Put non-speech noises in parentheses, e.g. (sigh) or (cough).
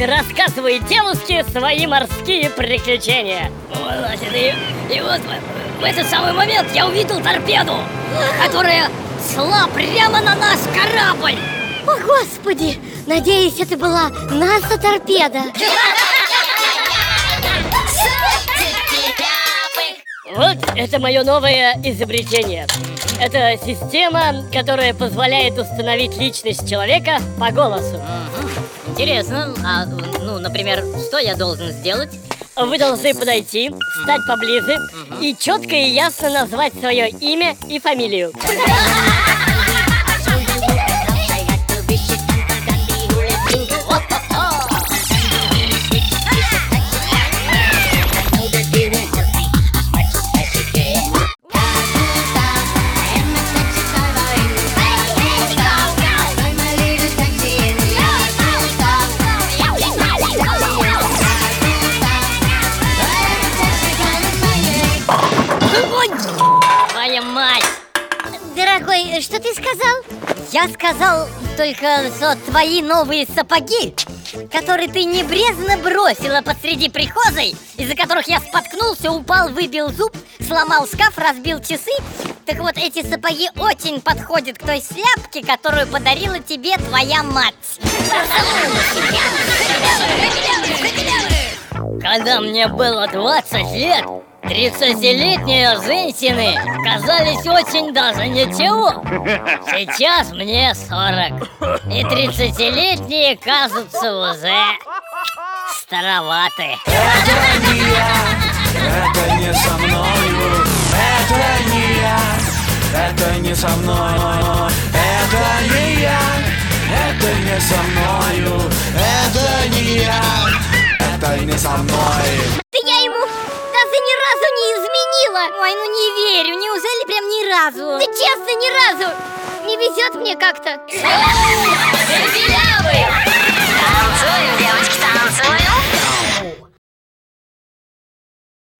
рассказывает девушке свои морские приключения. Значит, и, и вот в, в этот самый момент я увидел торпеду, которая шла прямо на наш корабль. О, Господи! Надеюсь, это была НАСА-торпеда Вот это мое новое изобретение. Это система, которая позволяет установить личность человека по голосу. Интересно, а, ну, например, что я должен сделать? Вы должны подойти, встать поближе и четко и ясно назвать свое имя и фамилию. (laughs) Твоя мать! Дорогой, что ты сказал? Я сказал только, что твои новые сапоги, которые ты небрезно бросила посреди прихожей, из-за которых я споткнулся, упал, выбил зуб, сломал шкаф, разбил часы. Так вот, эти сапоги очень подходят к той шляпке, которую подарила тебе твоя мать. Когда мне было 20 лет, 30-летние женщины казались очень даже ничего. Сейчас мне 40. И 30-летние кажутся уже староваты. Это не я, это не со мною, это не я, это не со мной, это не я, это не со мною, это не я, со мной. Да я ему даже ни разу не изменила. Ой, ну не верю, неужели прям ни разу? Да честно, ни разу. Не везет мне как-то. Белявый!